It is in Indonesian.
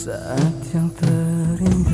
saat yang terindah.